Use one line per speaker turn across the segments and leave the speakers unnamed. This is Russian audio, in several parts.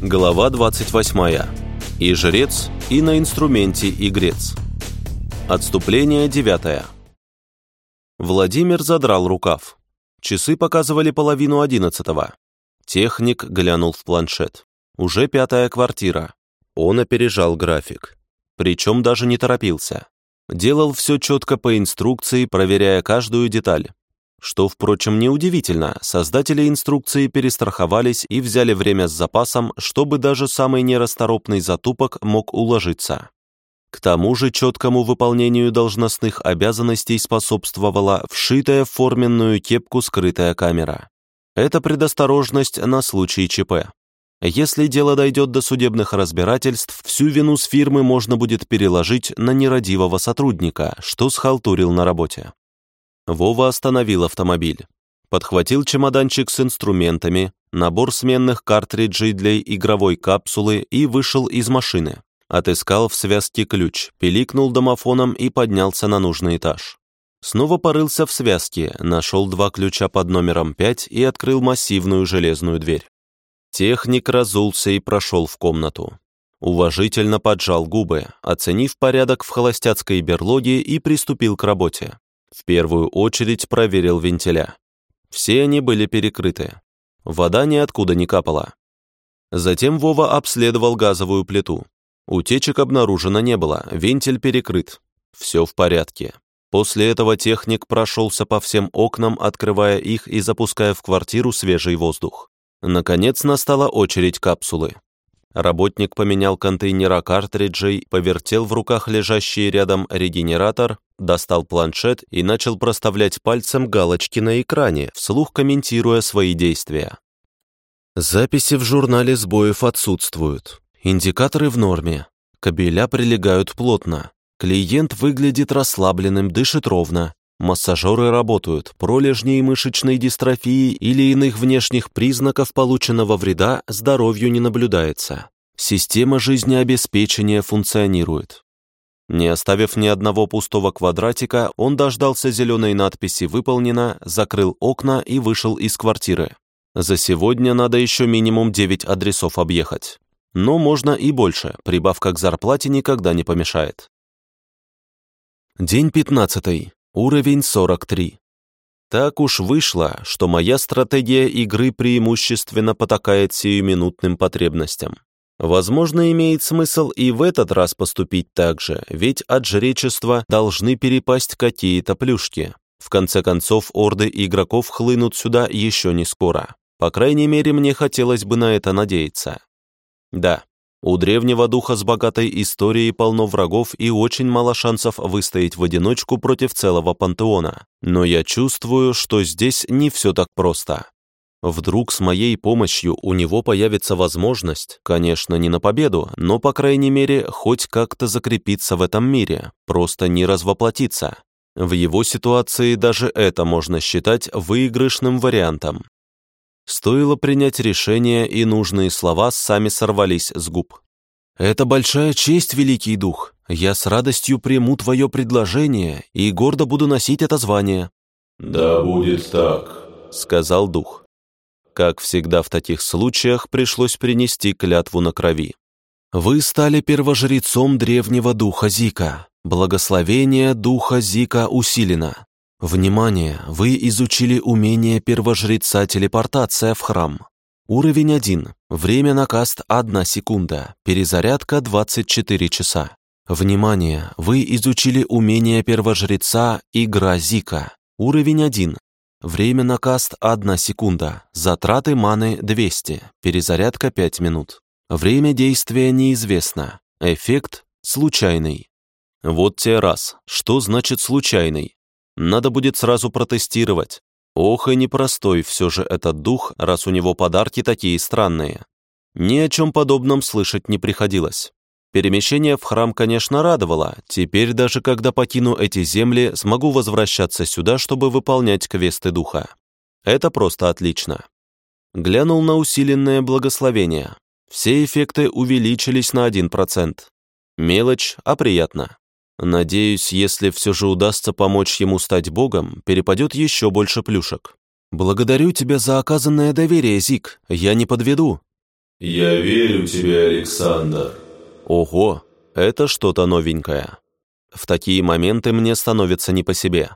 Глава 28. И жрец, и на инструменте игрец. Отступление 9. Владимир задрал рукав. Часы показывали половину одиннадцатого. Техник глянул в планшет. Уже пятая квартира. Он опережал график. Причем даже не торопился. Делал все четко по инструкции, проверяя каждую деталь. Что, впрочем, неудивительно, создатели инструкции перестраховались и взяли время с запасом, чтобы даже самый нерасторопный затупок мог уложиться. К тому же четкому выполнению должностных обязанностей способствовала вшитая в форменную кепку скрытая камера. Это предосторожность на случай ЧП. Если дело дойдет до судебных разбирательств, всю вину с фирмы можно будет переложить на нерадивого сотрудника, что схалтурил на работе. Вова остановил автомобиль. Подхватил чемоданчик с инструментами, набор сменных картриджей для игровой капсулы и вышел из машины. Отыскал в связке ключ, пиликнул домофоном и поднялся на нужный этаж. Снова порылся в связке, нашел два ключа под номером 5 и открыл массивную железную дверь. Техник разулся и прошел в комнату. Уважительно поджал губы, оценив порядок в холостяцкой берлоге и приступил к работе. В первую очередь проверил вентиля. Все они были перекрыты. Вода ниоткуда не капала. Затем Вова обследовал газовую плиту. Утечек обнаружено не было, вентиль перекрыт. Все в порядке. После этого техник прошелся по всем окнам, открывая их и запуская в квартиру свежий воздух. Наконец настала очередь капсулы. Работник поменял контейнера картриджей, повертел в руках лежащий рядом регенератор, достал планшет и начал проставлять пальцем галочки на экране, вслух комментируя свои действия. Записи в журнале сбоев отсутствуют. Индикаторы в норме. Кабеля прилегают плотно. Клиент выглядит расслабленным, дышит ровно. Массажеры работают, пролежней мышечной дистрофии или иных внешних признаков полученного вреда здоровью не наблюдается. Система жизнеобеспечения функционирует. Не оставив ни одного пустого квадратика, он дождался зеленой надписи «Выполнено», закрыл окна и вышел из квартиры. За сегодня надо еще минимум 9 адресов объехать. Но можно и больше, прибавка к зарплате никогда не помешает. День 15. Уровень 43. Так уж вышло, что моя стратегия игры преимущественно потакает сиюминутным потребностям. Возможно, имеет смысл и в этот раз поступить так же, ведь от жречества должны перепасть какие-то плюшки. В конце концов, орды игроков хлынут сюда еще не скоро. По крайней мере, мне хотелось бы на это надеяться. Да, у древнего духа с богатой историей полно врагов и очень мало шансов выстоять в одиночку против целого пантеона. Но я чувствую, что здесь не все так просто. Вдруг с моей помощью у него появится возможность, конечно, не на победу, но, по крайней мере, хоть как-то закрепиться в этом мире, просто не развоплотиться. В его ситуации даже это можно считать выигрышным вариантом. Стоило принять решение, и нужные слова сами сорвались с губ. «Это большая честь, Великий Дух. Я с радостью приму твое предложение и гордо буду носить это звание».
«Да будет так», —
сказал Дух. Как всегда в таких случаях, пришлось принести клятву на крови. «Вы стали первожрецом древнего Духа Зика. Благословение Духа Зика усилено. Внимание! Вы изучили умение первожреца телепортация в храм. Уровень 1. Время на каст 1 секунда. Перезарядка 24 часа. Внимание! Вы изучили умение первожреца Игра Зика. Уровень 1. Время на каст 1 секунда. Затраты маны 200. Перезарядка 5 минут. Время действия неизвестно. Эффект случайный. Вот те раз. Что значит случайный? Надо будет сразу протестировать. Ох и непростой все же этот дух, раз у него подарки такие странные. Ни о чем подобном слышать не приходилось. Перемещение в храм, конечно, радовало. Теперь даже когда покину эти земли, смогу возвращаться сюда, чтобы выполнять квесты духа. Это просто отлично. Глянул на усиленное благословение. Все эффекты увеличились на 1%. Мелочь, а приятно. Надеюсь, если все же удастся помочь ему стать богом, перепадет еще больше плюшек. Благодарю тебя за оказанное доверие, Зик, я не подведу.
«Я верю тебе, Александр».
Ого, это что-то новенькое. В такие моменты мне становится не по себе.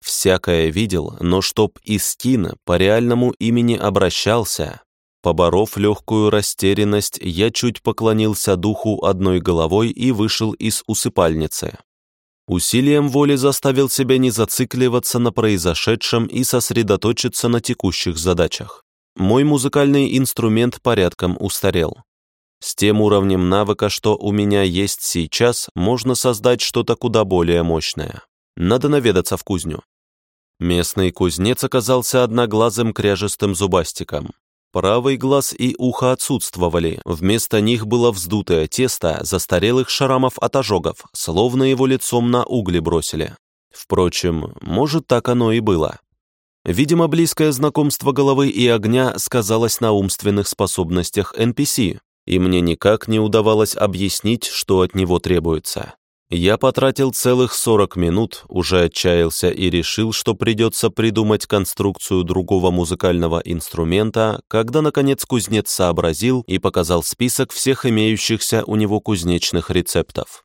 Всякое видел, но чтоб Искин по реальному имени обращался. Поборов легкую растерянность, я чуть поклонился духу одной головой и вышел из усыпальницы. Усилием воли заставил себя не зацикливаться на произошедшем и сосредоточиться на текущих задачах. Мой музыкальный инструмент порядком устарел. С тем уровнем навыка, что у меня есть сейчас, можно создать что-то куда более мощное. Надо наведаться в кузню. Местный кузнец оказался одноглазым кряжестым зубастиком. Правый глаз и ухо отсутствовали, вместо них было вздутое тесто застарелых шрамов от ожогов, словно его лицом на угли бросили. Впрочем, может, так оно и было. Видимо, близкое знакомство головы и огня сказалось на умственных способностях NPC, и мне никак не удавалось объяснить, что от него требуется. Я потратил целых 40 минут, уже отчаялся и решил, что придется придумать конструкцию другого музыкального инструмента, когда, наконец, кузнец сообразил и показал список всех имеющихся у него кузнечных рецептов.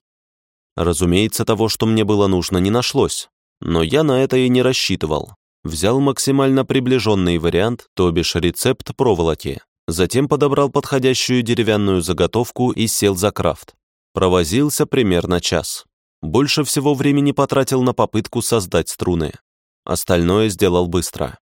Разумеется, того, что мне было нужно, не нашлось, но я на это и не рассчитывал. Взял максимально приближенный вариант, то бишь рецепт проволоки, затем подобрал подходящую деревянную заготовку и сел за крафт. Провозился примерно час. Больше всего времени потратил на попытку создать струны. Остальное сделал быстро.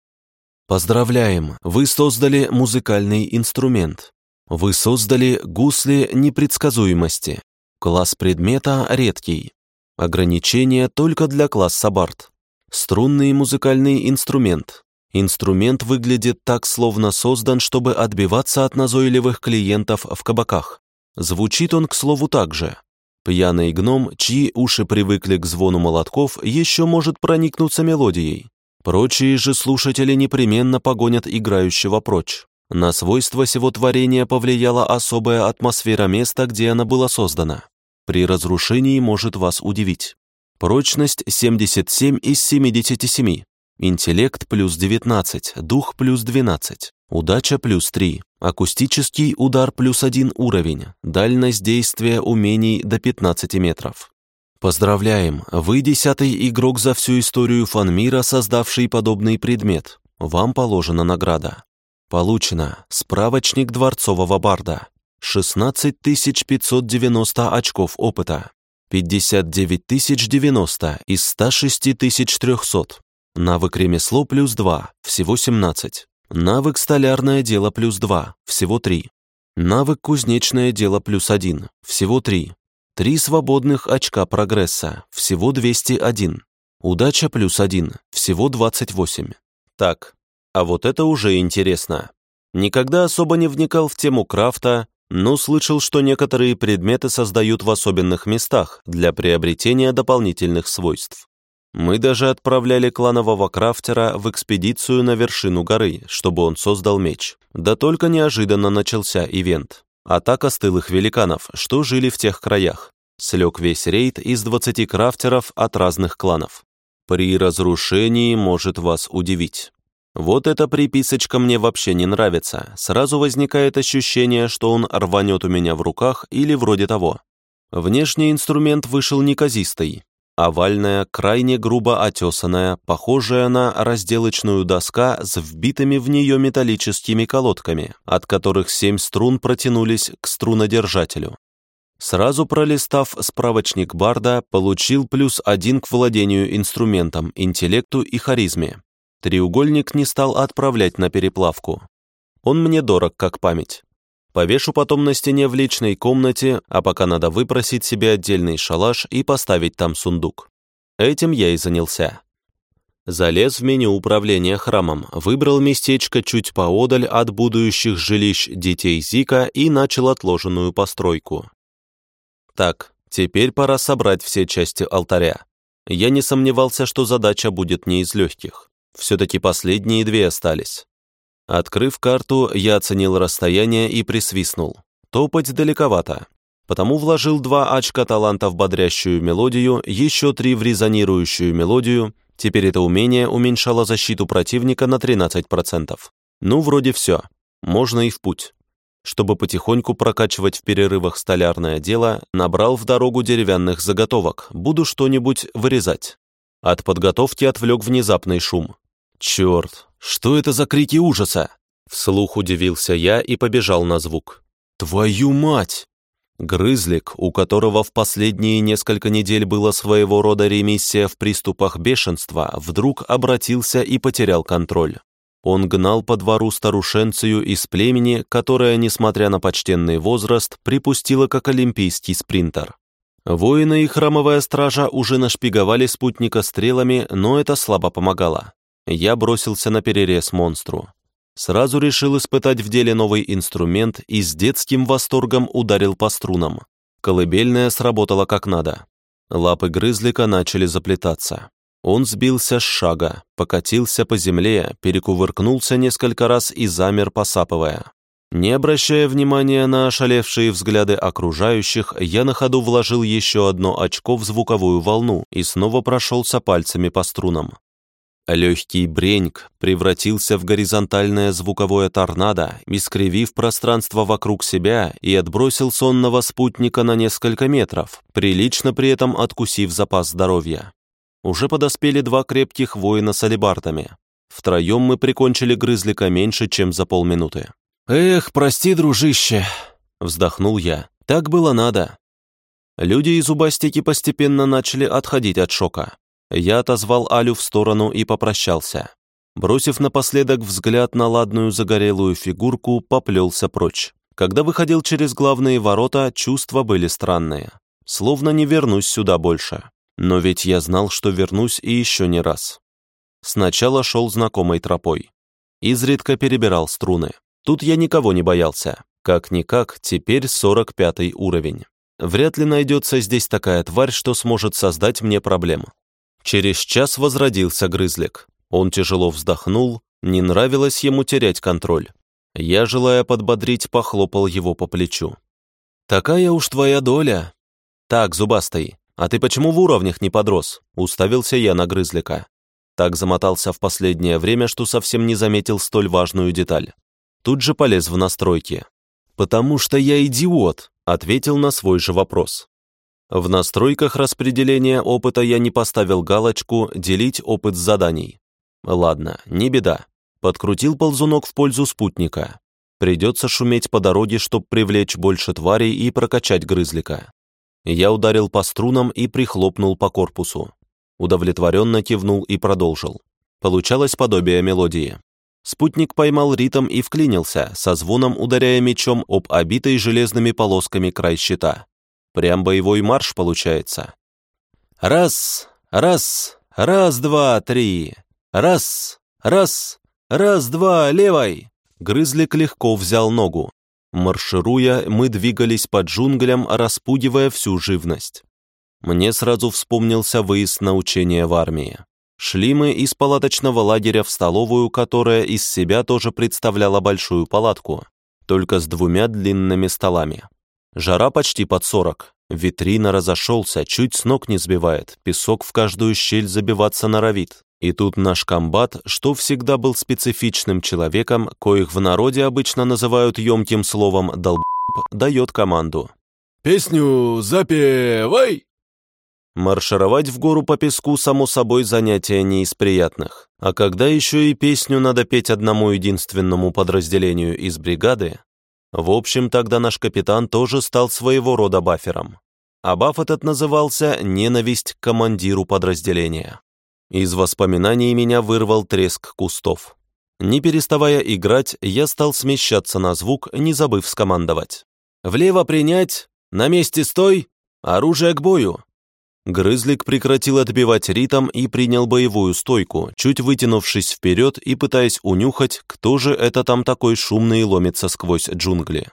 Поздравляем, вы создали музыкальный инструмент. Вы создали гусли непредсказуемости. Класс предмета редкий. Ограничение только для класса Барт. Струнный музыкальный инструмент. Инструмент выглядит так, словно создан, чтобы отбиваться от назойливых клиентов в кабаках. Звучит он, к слову, так же. Пьяный гном, чьи уши привыкли к звону молотков, еще может проникнуться мелодией. Прочие же слушатели непременно погонят играющего прочь. На свойства сего творения повлияла особая атмосфера места, где она была создана. При разрушении может вас удивить. Прочность 77 из 77. Интеллект плюс 19, дух плюс 12. Удача плюс 3. Акустический удар плюс 1 уровень. Дальность действия умений до 15 метров. Поздравляем, вы десятый игрок за всю историю фанмира, создавший подобный предмет. Вам положена награда. Получено справочник дворцового барда. 16 590 очков опыта. 59 090 из 106 300. Навык ремесло плюс 2, всего 17. Навык «Столярное дело» плюс 2, всего 3. Навык «Кузнечное дело» плюс 1, всего 3. Три свободных очка прогресса, всего 201. Удача плюс 1, всего 28. Так, а вот это уже интересно. Никогда особо не вникал в тему крафта, но слышал, что некоторые предметы создают в особенных местах для приобретения дополнительных свойств. Мы даже отправляли кланового крафтера в экспедицию на вершину горы, чтобы он создал меч. Да только неожиданно начался ивент. Атака стылых великанов, что жили в тех краях. Слег весь рейд из 20 крафтеров от разных кланов. При разрушении может вас удивить. Вот эта приписочка мне вообще не нравится. Сразу возникает ощущение, что он рванет у меня в руках или вроде того. Внешний инструмент вышел неказистый, Овальная, крайне грубо отесанная, похожая на разделочную доска с вбитыми в нее металлическими колодками, от которых семь струн протянулись к струнодержателю. Сразу пролистав справочник Барда, получил плюс один к владению инструментом, интеллекту и харизме. Треугольник не стал отправлять на переплавку. Он мне дорог как память. Повешу потом на стене в личной комнате, а пока надо выпросить себе отдельный шалаш и поставить там сундук. Этим я и занялся. Залез в меню управления храмом, выбрал местечко чуть поодаль от будущих жилищ детей Зика и начал отложенную постройку. Так, теперь пора собрать все части алтаря. Я не сомневался, что задача будет не из легких. Все-таки последние две остались. Открыв карту, я оценил расстояние и присвистнул. Топать далековато. Потому вложил два очка таланта в бодрящую мелодию, еще три в резонирующую мелодию. Теперь это умение уменьшало защиту противника на 13%. Ну, вроде все. Можно и в путь. Чтобы потихоньку прокачивать в перерывах столярное дело, набрал в дорогу деревянных заготовок, буду что-нибудь вырезать. От подготовки отвлек внезапный шум. «Черт, что это за крики ужаса?» Вслух удивился я и побежал на звук. «Твою мать!» Грызлик, у которого в последние несколько недель было своего рода ремиссия в приступах бешенства, вдруг обратился и потерял контроль. Он гнал по двору старушенцию из племени, которая, несмотря на почтенный возраст, припустила как олимпийский спринтер. Воины и храмовая стража уже нашпиговали спутника стрелами, но это слабо помогало. Я бросился на перерез монстру. Сразу решил испытать в деле новый инструмент и с детским восторгом ударил по струнам. Колыбельная сработала как надо. Лапы грызлика начали заплетаться. Он сбился с шага, покатился по земле, перекувыркнулся несколько раз и замер, посапывая. Не обращая внимания на ошалевшие взгляды окружающих, я на ходу вложил еще одно очко в звуковую волну и снова прошелся пальцами по струнам. Легкий бреньк превратился в горизонтальное звуковое торнадо, искривив пространство вокруг себя и отбросил сонного спутника на несколько метров, прилично при этом откусив запас здоровья. Уже подоспели два крепких воина с алебардами. Втроем мы прикончили грызлика меньше, чем за полминуты. «Эх, прости, дружище!» — вздохнул я. «Так было надо». Люди и зубастики постепенно начали отходить от шока. Я отозвал Алю в сторону и попрощался. Бросив напоследок взгляд на ладную загорелую фигурку, поплелся прочь. Когда выходил через главные ворота, чувства были странные. Словно не вернусь сюда больше. Но ведь я знал, что вернусь и еще не раз. Сначала шел знакомой тропой. Изредка перебирал струны. Тут я никого не боялся. Как-никак, теперь 45 уровень. Вряд ли найдется здесь такая тварь, что сможет создать мне проблему. Через час возродился грызлик. Он тяжело вздохнул, не нравилось ему терять контроль. Я, желая подбодрить, похлопал его по плечу. «Такая уж твоя доля!» «Так, зубастый, а ты почему в уровнях не подрос?» Уставился я на грызлика. Так замотался в последнее время, что совсем не заметил столь важную деталь. Тут же полез в настройки. «Потому что я идиот», — ответил на свой же вопрос. В настройках распределения опыта я не поставил галочку «Делить опыт заданий». Ладно, не беда. Подкрутил ползунок в пользу спутника. Придется шуметь по дороге, чтобы привлечь больше тварей и прокачать грызлика. Я ударил по струнам и прихлопнул по корпусу. Удовлетворенно кивнул и продолжил. Получалось подобие мелодии. Спутник поймал ритм и вклинился, со звоном ударяя мечом об обитый железными полосками край щита. Прям боевой марш получается. Раз, раз, раз, два, три. Раз, раз, раз, два, левой. Грызлик легко взял ногу. Маршируя, мы двигались по джунглям, распугивая всю живность. Мне сразу вспомнился выезд на учение в армии. Шли мы из палаточного лагеря в столовую, которая из себя тоже представляла большую палатку, только с двумя длинными столами. Жара почти под сорок. Витрина разошелся, чуть с ног не сбивает, песок в каждую щель забиваться норовит. И тут наш комбат, что всегда был специфичным человеком, коих в народе обычно называют емким словом «долб», дает команду.
«Песню запевай!»
Маршировать в гору по песку, само собой, занятие не из приятных. А когда еще и песню надо петь одному единственному подразделению из бригады, в общем, тогда наш капитан тоже стал своего рода бафером. А баф этот назывался «Ненависть к командиру подразделения». Из воспоминаний меня вырвал треск кустов. Не переставая играть, я стал смещаться на звук, не забыв скомандовать. «Влево принять! На месте стой! Оружие к бою!» Грызлик прекратил отбивать ритм и принял боевую стойку, чуть вытянувшись вперед и пытаясь унюхать, кто же это там такой шумный ломится сквозь джунгли.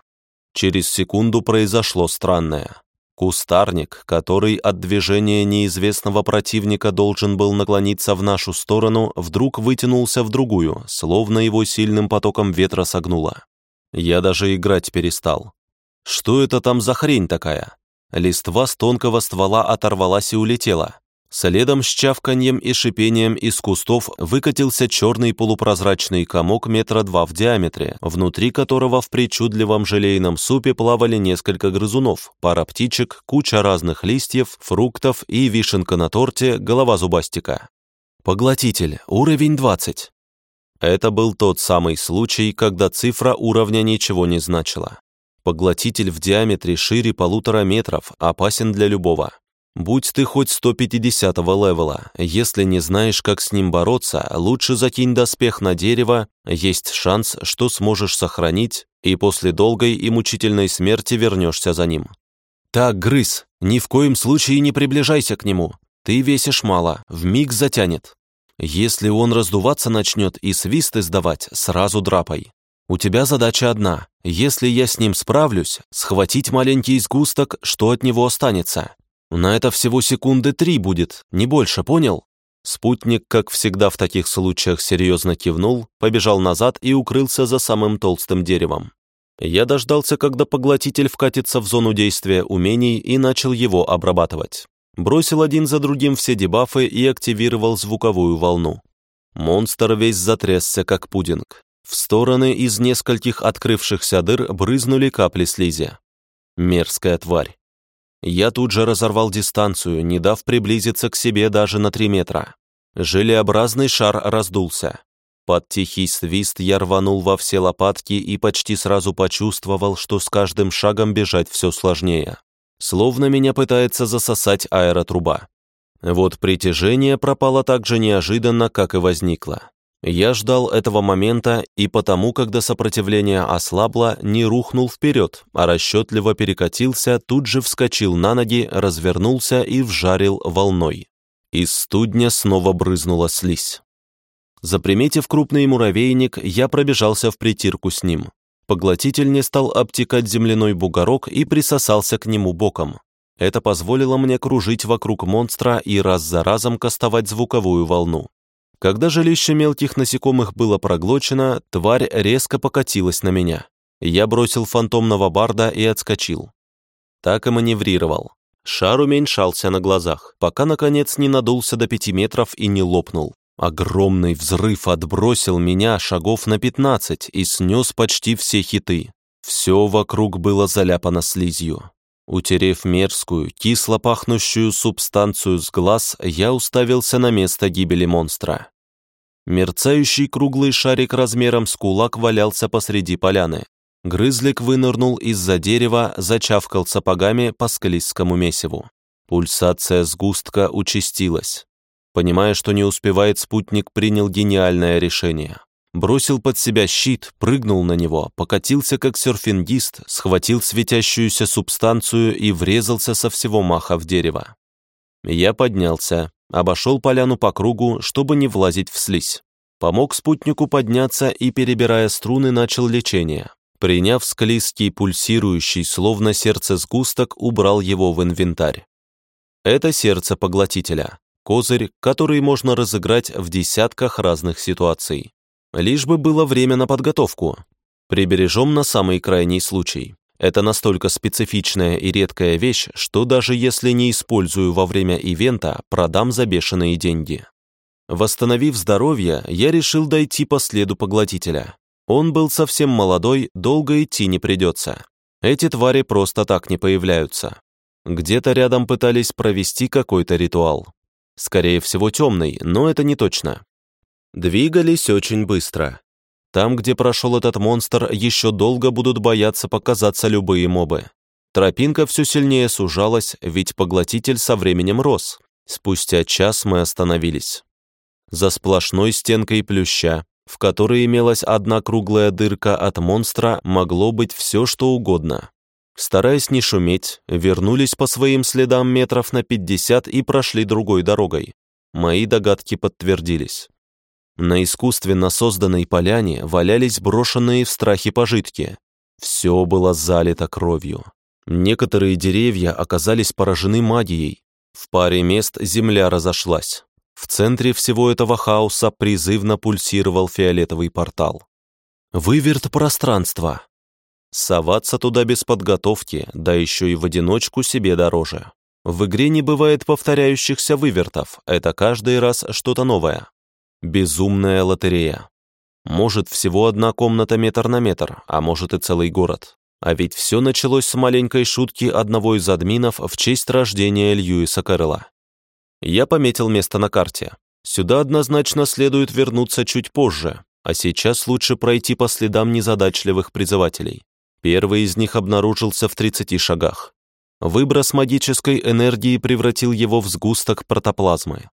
Через секунду произошло странное. Кустарник, который от движения неизвестного противника должен был наклониться в нашу сторону, вдруг вытянулся в другую, словно его сильным потоком ветра согнуло. Я даже играть перестал. Что это там за хрень такая? Листва с тонкого ствола оторвалась и улетела. Следом с чавканьем и шипением из кустов выкатился черный полупрозрачный комок метра два в диаметре, внутри которого в причудливом желейном супе плавали несколько грызунов, пара птичек, куча разных листьев, фруктов и вишенка на торте, голова зубастика. Поглотитель, уровень 20. Это был тот самый случай, когда цифра уровня ничего не значила. Поглотитель в диаметре шире полутора метров, опасен для любого. Будь ты хоть 150-го левела, если не знаешь, как с ним бороться, лучше закинь доспех на дерево, есть шанс, что сможешь сохранить, и после долгой и мучительной смерти вернешься за ним. Так, грыз, ни в коем случае не приближайся к нему. Ты весишь мало, в миг затянет. Если он раздуваться начнет и свист издавать, сразу драпай. У тебя задача одна. Если я с ним справлюсь, схватить маленький сгусток, что от него останется. На это всего секунды три будет, не больше, понял? Спутник, как всегда в таких случаях, серьезно кивнул, побежал назад и укрылся за самым толстым деревом. Я дождался, когда поглотитель вкатится в зону действия умений и начал его обрабатывать. Бросил один за другим все дебафы и активировал звуковую волну. Монстр весь затрясся, как пудинг. В стороны из нескольких открывшихся дыр брызнули капли слизи. Мерзкая тварь. Я тут же разорвал дистанцию, не дав приблизиться к себе даже на три метра. Желеобразный шар раздулся. Под тихий свист я рванул во все лопатки и почти сразу почувствовал, что с каждым шагом бежать все сложнее. Словно меня пытается засосать аэротруба. Вот притяжение пропало так же неожиданно, как и возникло. Я ждал этого момента и потому, когда сопротивление ослабло, не рухнул вперед, а расчетливо перекатился, тут же вскочил на ноги, развернулся и вжарил волной. Из студня снова брызнула слизь. Заприметив крупный муравейник, я пробежался в притирку с ним. Поглотитель не стал обтекать земляной бугорок и присосался к нему боком. Это позволило мне кружить вокруг монстра и раз за разом кастовать звуковую волну. Когда жилище мелких насекомых было проглочено, тварь резко покатилась на меня. Я бросил фантомного барда и отскочил. Так и маневрировал. Шар уменьшался на глазах, пока, наконец, не надулся до пяти метров и не лопнул. Огромный взрыв отбросил меня шагов на пятнадцать и снес почти все хиты. Все вокруг было заляпано слизью. Утерев мерзкую, кисло пахнущую субстанцию с глаз, я уставился на место гибели монстра. Мерцающий круглый шарик размером с кулак валялся посреди поляны. Грызлик вынырнул из-за дерева, зачавкал сапогами по склизкому месиву. Пульсация сгустка участилась. Понимая, что не успевает, спутник принял гениальное решение бросил под себя щит, прыгнул на него, покатился как серфингист, схватил светящуюся субстанцию и врезался со всего маха в дерево. Я поднялся, обошел поляну по кругу, чтобы не влазить в слизь. Помог спутнику подняться и, перебирая струны, начал лечение. Приняв склизкий, пульсирующий, словно сердце сгусток, убрал его в инвентарь. Это сердце поглотителя, козырь, который можно разыграть в десятках разных ситуаций. Лишь бы было время на подготовку. Прибережем на самый крайний случай. Это настолько специфичная и редкая вещь, что даже если не использую во время ивента, продам за бешеные деньги. Восстановив здоровье, я решил дойти по следу поглотителя. Он был совсем молодой, долго идти не придется. Эти твари просто так не появляются. Где-то рядом пытались провести какой-то ритуал. Скорее всего, темный, но это не точно. Двигались очень быстро. Там, где прошел этот монстр, еще долго будут бояться показаться любые мобы. Тропинка все сильнее сужалась, ведь поглотитель со временем рос. Спустя час мы остановились. За сплошной стенкой плюща, в которой имелась одна круглая дырка от монстра, могло быть все, что угодно. Стараясь не шуметь, вернулись по своим следам метров на 50 и прошли другой дорогой. Мои догадки подтвердились. На искусственно созданной поляне валялись брошенные в страхе пожитки. Все было залито кровью. Некоторые деревья оказались поражены магией. В паре мест земля разошлась. В центре всего этого хаоса призывно пульсировал фиолетовый портал. Выверт пространства. Соваться туда без подготовки, да еще и в одиночку себе дороже. В игре не бывает повторяющихся вывертов, это каждый раз что-то новое. Безумная лотерея. Может, всего одна комната метр на метр, а может и целый город. А ведь все началось с маленькой шутки одного из админов в честь рождения Льюиса Кэрролла. Я пометил место на карте. Сюда однозначно следует вернуться чуть позже, а сейчас лучше пройти по следам незадачливых призывателей. Первый из них обнаружился в 30 шагах. Выброс магической энергии превратил его в сгусток протоплазмы.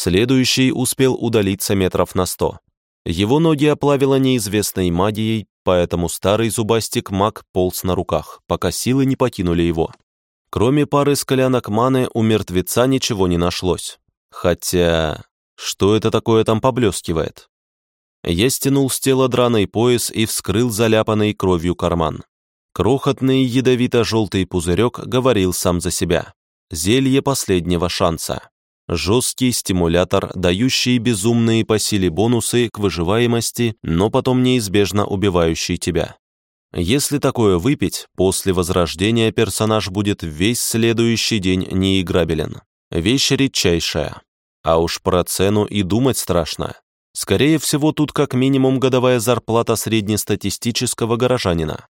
Следующий успел удалиться метров на сто. Его ноги оплавило неизвестной магией, поэтому старый зубастик маг полз на руках, пока силы не покинули его. Кроме пары склянок маны у мертвеца ничего не нашлось. Хотя... Что это такое там поблескивает? Я стянул с тела драный пояс и вскрыл заляпанный кровью карман. Крохотный ядовито-желтый пузырек говорил сам за себя. Зелье последнего шанса. Жесткий стимулятор, дающий безумные по силе бонусы к выживаемости, но потом неизбежно убивающий тебя. Если такое выпить, после возрождения персонаж будет весь следующий день неиграбелен. Вещь редчайшая. А уж про цену и думать страшно. Скорее всего, тут как минимум годовая зарплата среднестатистического горожанина.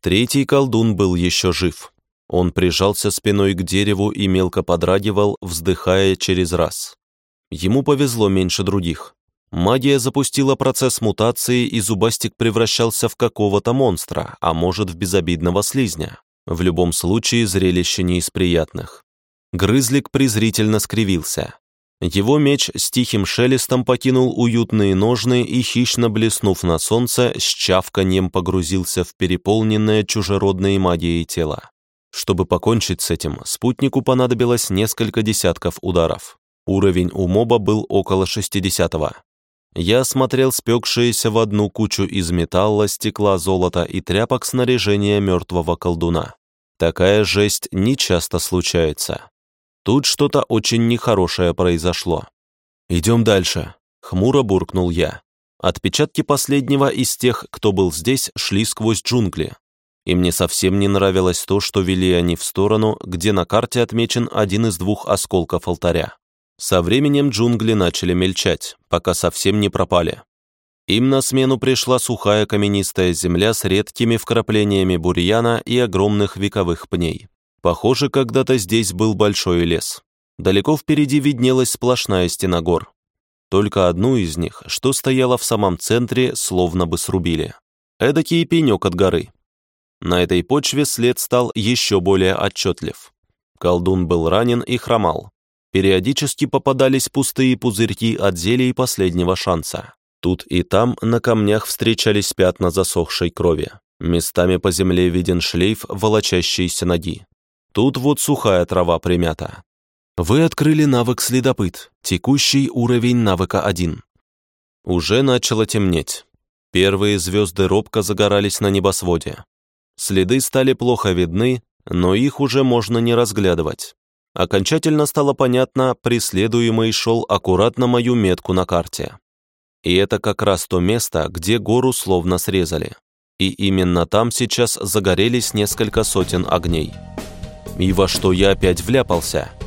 Третий колдун был еще жив. Он прижался спиной к дереву и мелко подрагивал, вздыхая через раз. Ему повезло меньше других. Магия запустила процесс мутации, и зубастик превращался в какого-то монстра, а может в безобидного слизня. В любом случае, зрелище не из приятных. Грызлик презрительно скривился. Его меч с тихим шелестом покинул уютные ножны и, хищно блеснув на солнце, с чавканьем погрузился в переполненное чужеродной магией тело. Чтобы покончить с этим, спутнику понадобилось несколько десятков ударов. Уровень у моба был около 60-го. Я осмотрел спекшиеся в одну кучу из металла, стекла, золота и тряпок снаряжения мертвого колдуна. Такая жесть нечасто случается. Тут что-то очень нехорошее произошло. «Идем дальше», — хмуро буркнул я. Отпечатки последнего из тех, кто был здесь, шли сквозь джунгли. И мне совсем не нравилось то, что вели они в сторону, где на карте отмечен один из двух осколков алтаря. Со временем джунгли начали мельчать, пока совсем не пропали. Им на смену пришла сухая каменистая земля с редкими вкраплениями бурьяна и огромных вековых пней. Похоже, когда-то здесь был большой лес. Далеко впереди виднелась сплошная стена гор. Только одну из них, что стояла в самом центре, словно бы срубили. Эдакий пенек от горы. На этой почве след стал еще более отчетлив. Колдун был ранен и хромал. Периодически попадались пустые пузырьки от зелий последнего шанса. Тут и там на камнях встречались пятна засохшей крови. Местами по земле виден шлейф волочащейся ноги. Тут вот сухая трава примята. Вы открыли навык следопыт, текущий уровень навыка 1. Уже начало темнеть. Первые звезды робко загорались на небосводе. Следы стали плохо видны, но их уже можно не разглядывать. Окончательно стало понятно, преследуемый шел аккуратно мою метку на карте. И это как раз то место, где гору словно срезали. И именно там сейчас загорелись несколько сотен огней. И во что я опять вляпался –